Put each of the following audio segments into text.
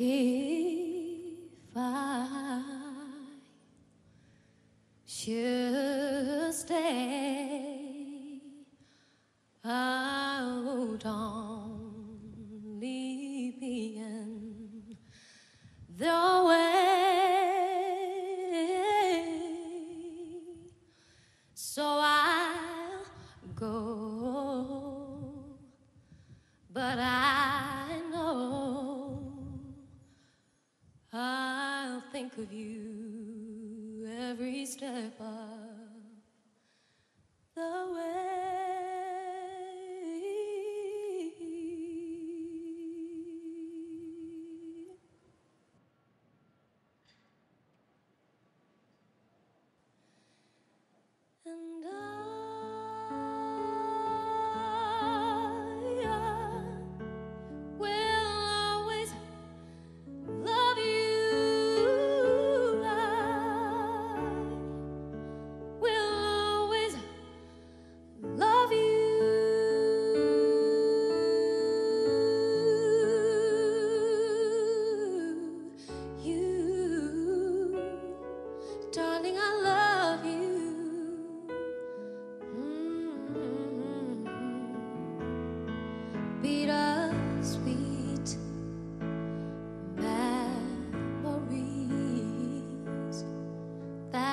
If I should stay out only be in the way, so I'll go, but I. think of you every step I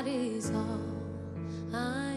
that is all I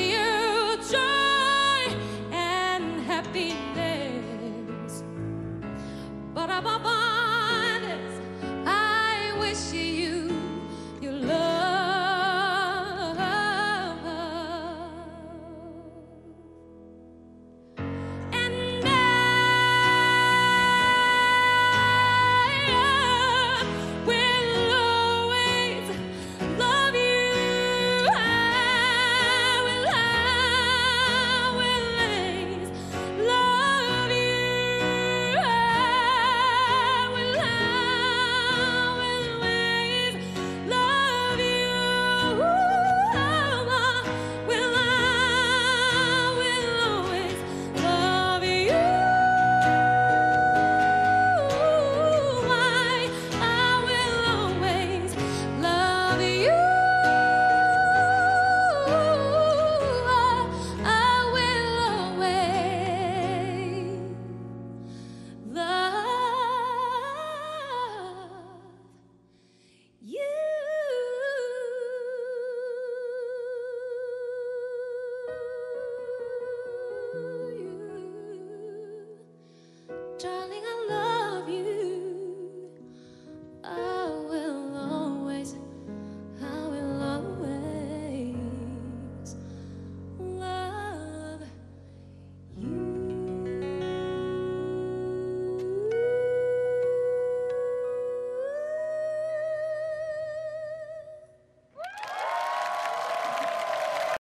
you.